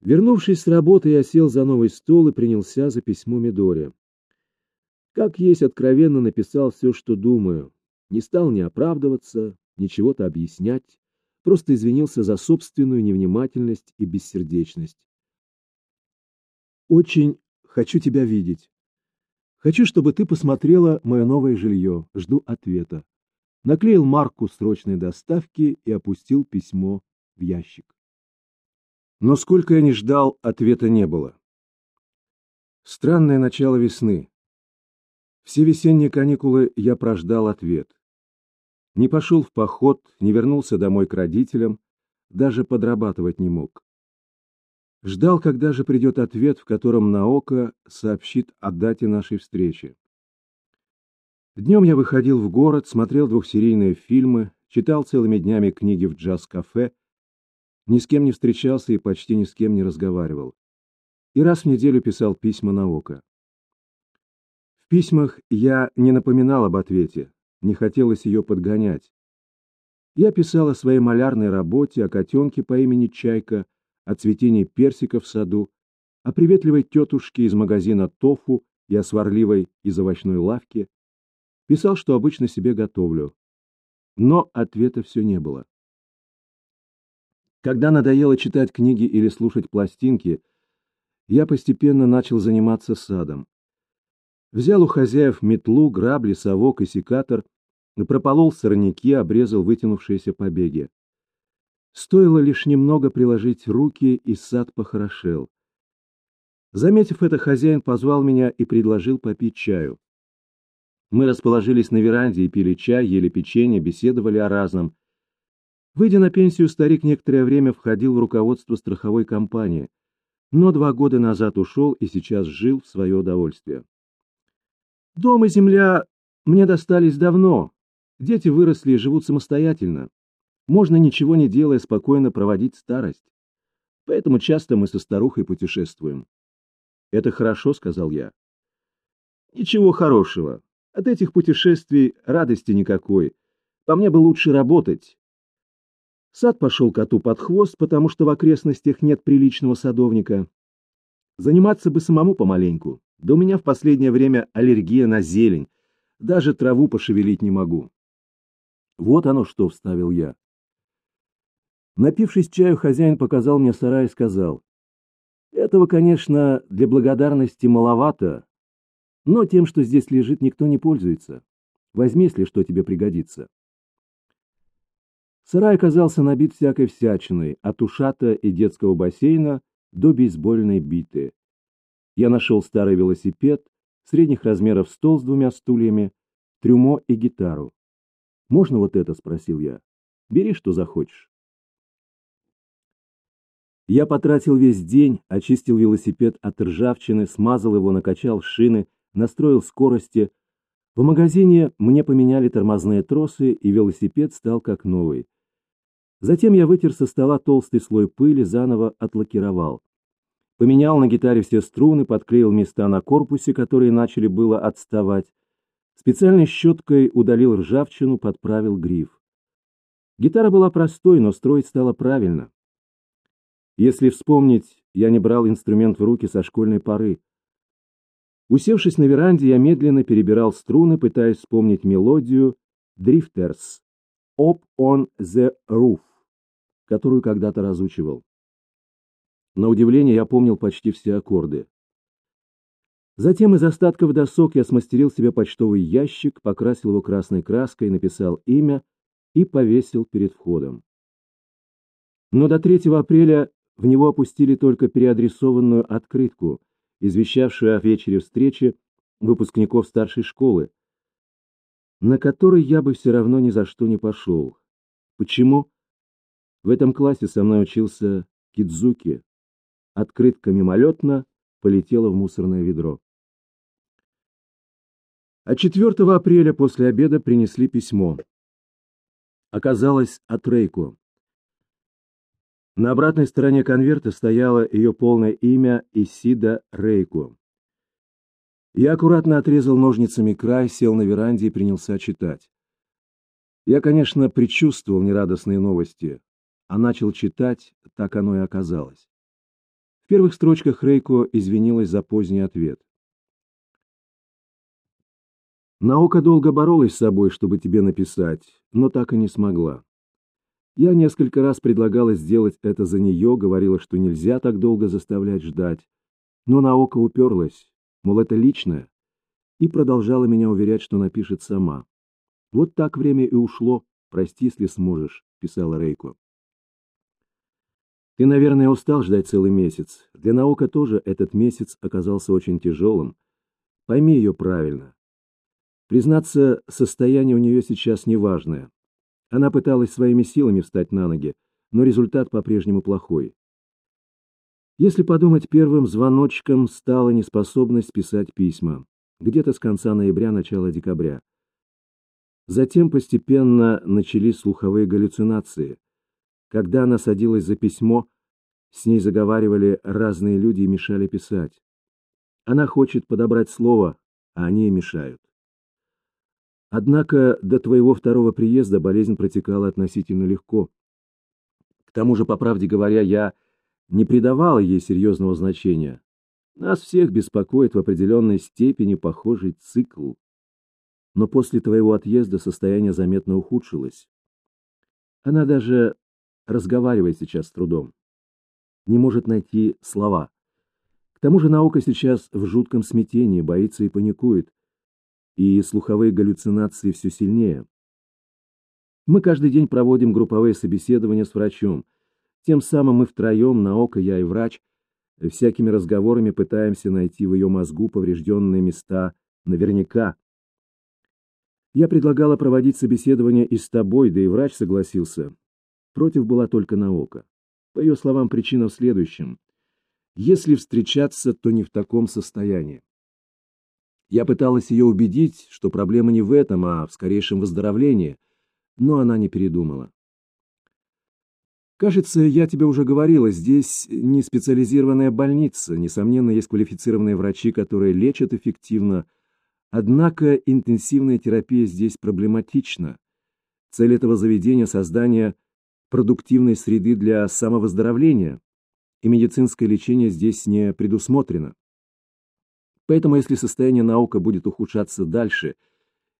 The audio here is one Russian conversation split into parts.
Вернувшись с работы, я сел за новый стол и принялся за письмо Мидоре. Как есть откровенно написал все, что думаю. Не стал ни оправдываться, ни чего-то объяснять, просто извинился за собственную невнимательность и бессердечность. Очень хочу тебя видеть. Хочу, чтобы ты посмотрела мое новое жилье. Жду ответа. Наклеил марку срочной доставки и опустил письмо в ящик. Но сколько я ни ждал, ответа не было. Странное начало весны. Все весенние каникулы я прождал ответ. Не пошел в поход, не вернулся домой к родителям, даже подрабатывать не мог. Ждал, когда же придет ответ, в котором Наока сообщит о дате нашей встречи. Днем я выходил в город, смотрел двухсерийные фильмы, читал целыми днями книги в джаз-кафе ни с кем не встречался и почти ни с кем не разговаривал. И раз в неделю писал письма на око. В письмах я не напоминал об ответе, не хотелось ее подгонять. Я писал о своей малярной работе, о котенке по имени Чайка, о цветении персика в саду, о приветливой тетушке из магазина «Тофу» и о сварливой из овощной лавки. Писал, что обычно себе готовлю. Но ответа все не было. Когда надоело читать книги или слушать пластинки, я постепенно начал заниматься садом. Взял у хозяев метлу, грабли, совок и секатор, прополол сорняки, обрезал вытянувшиеся побеги. Стоило лишь немного приложить руки, и сад похорошел. Заметив это, хозяин позвал меня и предложил попить чаю. Мы расположились на веранде и пили чай, ели печенье, беседовали о разном, Выйдя на пенсию, старик некоторое время входил в руководство страховой компании, но два года назад ушел и сейчас жил в свое удовольствие. Дом и земля мне достались давно. Дети выросли и живут самостоятельно. Можно, ничего не делая, спокойно проводить старость. Поэтому часто мы со старухой путешествуем. «Это хорошо», — сказал я. «Ничего хорошего. От этих путешествий радости никакой. По мне бы лучше работать, Сад пошел коту под хвост, потому что в окрестностях нет приличного садовника. Заниматься бы самому помаленьку. Да у меня в последнее время аллергия на зелень. Даже траву пошевелить не могу. Вот оно что, вставил я. Напившись чаю, хозяин показал мне сарай и сказал. Этого, конечно, для благодарности маловато, но тем, что здесь лежит, никто не пользуется. Возьми, если что тебе пригодится. Сарай оказался набит всякой всячиной, от ушата и детского бассейна до бейсбольной биты. Я нашел старый велосипед, средних размеров стол с двумя стульями, трюмо и гитару. «Можно вот это?» — спросил я. «Бери, что захочешь». Я потратил весь день, очистил велосипед от ржавчины, смазал его, накачал шины, настроил скорости. В магазине мне поменяли тормозные тросы, и велосипед стал как новый. Затем я вытер со стола толстый слой пыли, заново отлакировал. Поменял на гитаре все струны, подклеил места на корпусе, которые начали было отставать. Специальной щеткой удалил ржавчину, подправил гриф. Гитара была простой, но строить стало правильно. Если вспомнить, я не брал инструмент в руки со школьной поры. Усевшись на веранде, я медленно перебирал струны, пытаясь вспомнить мелодию «Дрифтерс» «Up on the Roof» которую когда-то разучивал. На удивление я помнил почти все аккорды. Затем из остатков досок я смастерил себе почтовый ящик, покрасил его красной краской, написал имя и повесил перед входом. Но до 3 апреля в него опустили только переадресованную открытку, извещавшую о вечере встречи выпускников старшей школы, на которой я бы все равно ни за что не пошел. Почему? В этом классе со мной учился Кидзуки. Открытка мимолетно полетела в мусорное ведро. А 4 апреля после обеда принесли письмо. Оказалось от Рейко. На обратной стороне конверта стояло ее полное имя Исида Рейко. Я аккуратно отрезал ножницами край, сел на веранде и принялся читать. Я, конечно, предчувствовал нерадостные новости, а начал читать, так оно и оказалось. первых строчках Рейко извинилась за поздний ответ. Наука долго боролась с собой, чтобы тебе написать, но так и не смогла. Я несколько раз предлагала сделать это за нее, говорила, что нельзя так долго заставлять ждать, но наука уперлась, мол, это личное, и продолжала меня уверять, что напишет сама. Вот так время и ушло, прости, если сможешь, писала Рейко. Ты, наверное, устал ждать целый месяц. Для наука тоже этот месяц оказался очень тяжелым. Пойми ее правильно. Признаться, состояние у нее сейчас неважное. Она пыталась своими силами встать на ноги, но результат по-прежнему плохой. Если подумать, первым звоночком стала неспособность писать письма, где-то с конца ноября, начала декабря. Затем постепенно начались слуховые галлюцинации – когда она садилась за письмо, с ней заговаривали разные люди и мешали писать. Она хочет подобрать слово, а они мешают. Однако до твоего второго приезда болезнь протекала относительно легко. К тому же, по правде говоря, я не придавала ей серьезного значения. Нас всех беспокоит в определенной степени похожий цикл. Но после твоего отъезда состояние заметно ухудшилось. Она даже разговаривает сейчас с трудом. Не может найти слова. К тому же наука сейчас в жутком смятении, боится и паникует. И слуховые галлюцинации все сильнее. Мы каждый день проводим групповые собеседования с врачом. Тем самым мы втроем, наука, я и врач, всякими разговорами пытаемся найти в ее мозгу поврежденные места наверняка. Я предлагала проводить собеседование и с тобой, да и врач согласился. Против была только Наока. По ее словам, причина в следующем. Если встречаться, то не в таком состоянии. Я пыталась ее убедить, что проблема не в этом, а в скорейшем выздоровлении, но она не передумала. Кажется, я тебе уже говорила, здесь не специализированная больница, несомненно, есть квалифицированные врачи, которые лечат эффективно, однако интенсивная терапия здесь проблематична. Цель этого заведения – создание продуктивной среды для самовыздоровления, и медицинское лечение здесь не предусмотрено. Поэтому, если состояние наука будет ухудшаться дальше,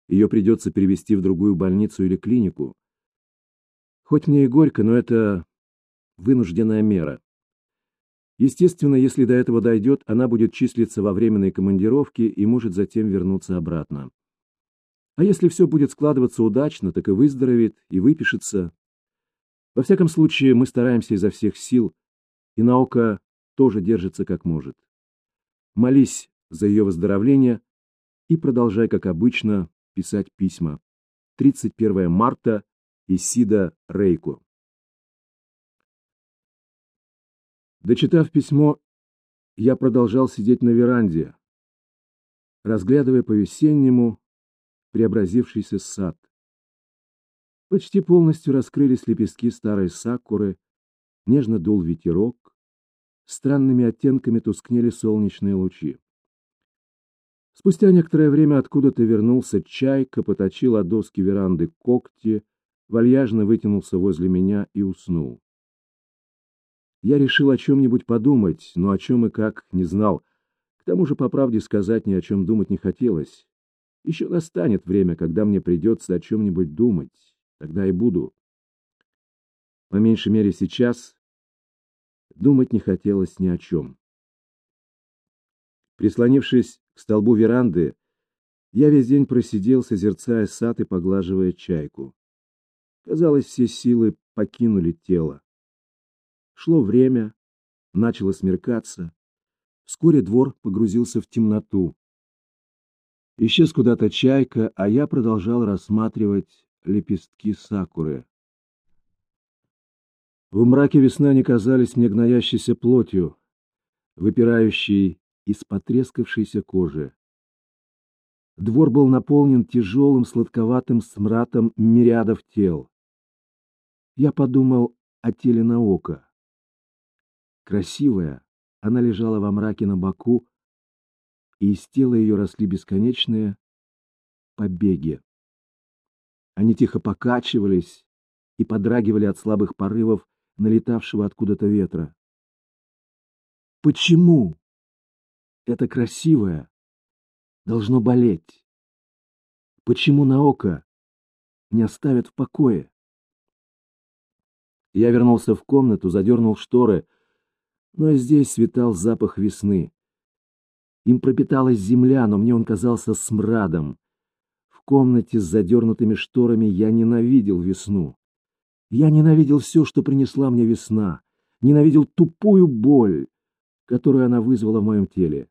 ее придется перевести в другую больницу или клинику. Хоть мне и горько, но это вынужденная мера. Естественно, если до этого дойдет, она будет числиться во временной командировке и может затем вернуться обратно. А если все будет складываться удачно, так и выздоровеет, и выпишется, во всяком случае, мы стараемся изо всех сил, и наука тоже держится как может. Молись за ее выздоровление и продолжай, как обычно, писать письма. 31 марта Исида Рейко. Дочитав письмо, я продолжал сидеть на веранде, разглядывая по-весеннему преобразившийся сад. Почти полностью раскрылись лепестки старой сакуры, нежно дул ветерок, странными оттенками тускнели солнечные лучи. Спустя некоторое время откуда-то вернулся чайка, поточил от доски веранды когти, вальяжно вытянулся возле меня и уснул. Я решил о чем-нибудь подумать, но о чем и как не знал. К тому же, по правде сказать, ни о чем думать не хотелось. Еще настанет время, когда мне придется о чем-нибудь думать. Тогда и буду. По меньшей мере сейчас думать не хотелось ни о чем. Прислонившись к столбу веранды, я весь день просидел, созерцая сад и поглаживая чайку. Казалось, все силы покинули тело. Шло время, начало смеркаться. Вскоре двор погрузился в темноту. Исчез куда-то чайка, а я продолжал рассматривать лепестки сакуры. В мраке весны они казались мне гноящейся плотью, выпирающей из потрескавшейся кожи. Двор был наполнен тяжелым сладковатым смратом мириадов тел. Я подумал о теле на око. Красивая, она лежала во мраке на боку, и из тела ее росли бесконечные побеги. Они тихо покачивались и подрагивали от слабых порывов налетавшего откуда-то ветра. Почему это красивое должно болеть? Почему Наока не оставят в покое? Я вернулся в комнату, задернул шторы, но здесь светал запах весны. Им пропиталась земля, но мне он казался смрадом. В комнате с задернутыми шторами я ненавидел весну. Я ненавидел все, что принесла мне весна. Ненавидел тупую боль, которую она вызвала в моем теле.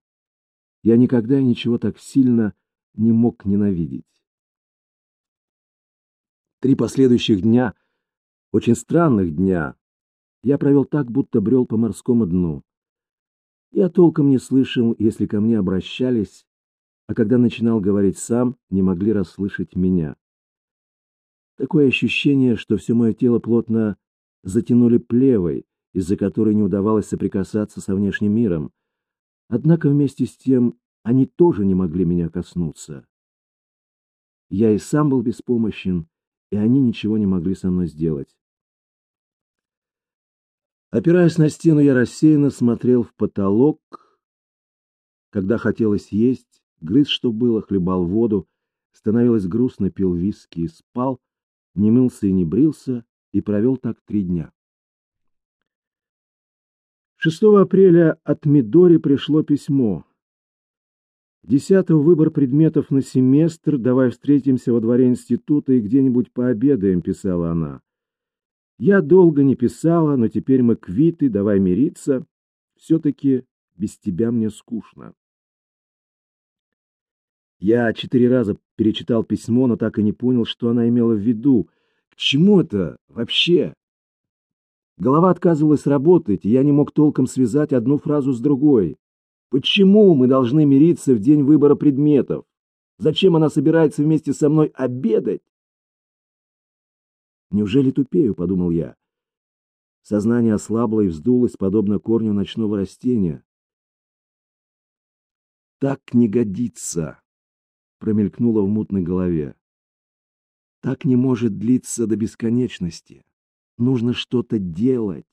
Я никогда и ничего так сильно не мог ненавидеть. Три последующих дня — очень странных дня я провел так, будто брел по морскому дну. Я толком не слышал, если ко мне обращались, а когда начинал говорить сам, не могли расслышать меня. Такое ощущение, что все мое тело плотно затянули плевой, из-за которой не удавалось соприкасаться со внешним миром. Однако вместе с тем они тоже не могли меня коснуться. Я и сам был беспомощен, и они ничего не могли со мной сделать. Опираясь на стену, я рассеянно смотрел в потолок. Когда хотелось есть, грыз, что было, хлебал воду, становилось грустно, пил виски и спал, не мылся и не брился, и провел так три дня. 6 апреля от Мидори пришло письмо. 10 выбор предметов на семестр, давай встретимся во дворе института и где-нибудь пообедаем, писала она. Я долго не писала, но теперь мы квиты, давай мириться. Все-таки без тебя мне скучно. Я четыре раза перечитал письмо, но так и не понял, что она имела в виду. К чему это вообще? Голова отказывалась работать, и я не мог толком связать одну фразу с другой. Почему мы должны мириться в день выбора предметов? Зачем она собирается вместе со мной обедать? Неужели тупею, подумал я. Сознание ослабло и вздулось, подобно корню ночного растения. Так не годится, промелькнуло в мутной голове. Так не может длиться до бесконечности. Нужно что-то делать.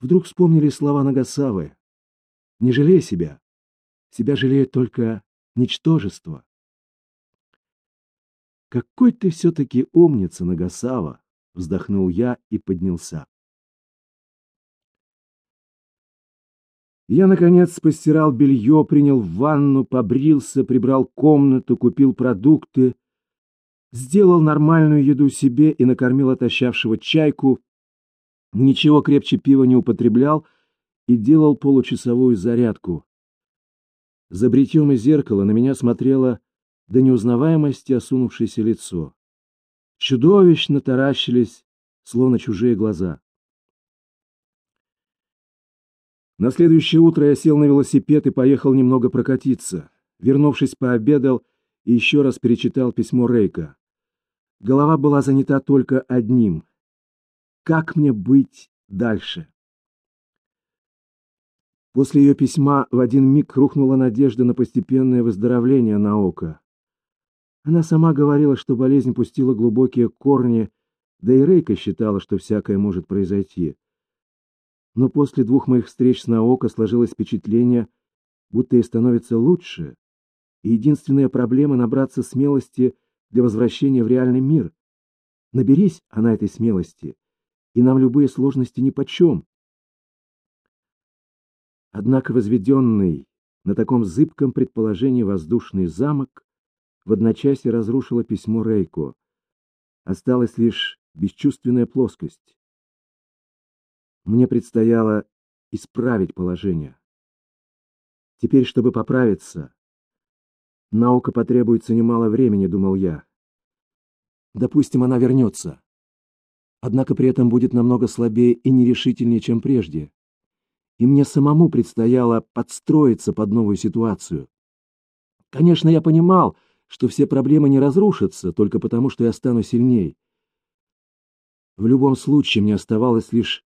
Вдруг вспомнили слова Нагасавы. Не жалей себя. Себя жалеет только ничтожество. «Какой ты все-таки умница, Нагасава!» — вздохнул я и поднялся. Я, наконец, постирал белье, принял ванну, побрился, прибрал комнату, купил продукты, сделал нормальную еду себе и накормил отощавшего чайку, ничего крепче пива не употреблял и делал получасовую зарядку. За бритьем из зеркала на меня смотрела до неузнаваемости осунувшееся лицо. Чудовищно таращились, словно чужие глаза. На следующее утро я сел на велосипед и поехал немного прокатиться. Вернувшись, пообедал и еще раз перечитал письмо Рейка. Голова была занята только одним. Как мне быть дальше? После ее письма в один миг рухнула надежда на постепенное выздоровление Наока. Она сама говорила, что болезнь пустила глубокие корни, да и Рейка считала, что всякое может произойти. Но после двух моих встреч с Наоко сложилось впечатление, будто ей становится лучше, и единственная проблема — набраться смелости для возвращения в реальный мир. Наберись она этой смелости, и нам любые сложности нипочем. Однако возведенный на таком зыбком предположении воздушный замок в одночасье разрушило письмо Рейко. Осталась лишь бесчувственная плоскость. Мне предстояло исправить положение. Теперь, чтобы поправиться, наука потребуется немало времени, думал я. Допустим, она вернется. Однако при этом будет намного слабее и нерешительнее, чем прежде. И мне самому предстояло подстроиться под новую ситуацию. Конечно, я понимал, что все проблемы не разрушатся только потому, что я стану сильней. В любом случае мне оставалось лишь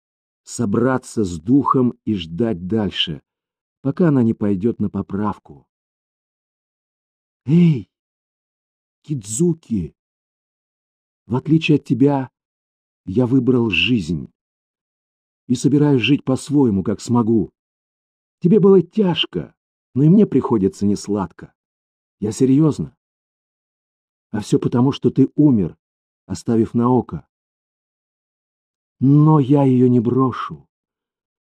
собраться с духом и ждать дальше, пока она не пойдет на поправку. Эй, Кидзуки, в отличие от тебя, я выбрал жизнь. и собираюсь жить по-своему, как смогу. Тебе было тяжко, но и мне приходится не сладко. Я серьезно. А все потому, что ты умер, оставив на око. Но я ее не брошу,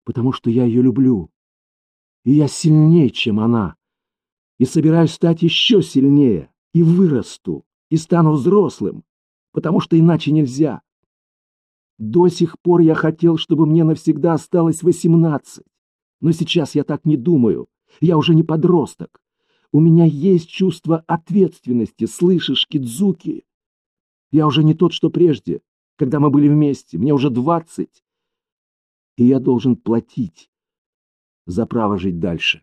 потому что я ее люблю. И я сильнее, чем она. И собираюсь стать еще сильнее. И вырасту, и стану взрослым, потому что иначе нельзя. До сих пор я хотел, чтобы мне навсегда осталось восемнадцать. Но сейчас я так не думаю. Я уже не подросток. У меня есть чувство ответственности, слышишь, Кидзуки? Я уже не тот, что прежде, когда мы были вместе. Мне уже двадцать. И я должен платить за право жить дальше.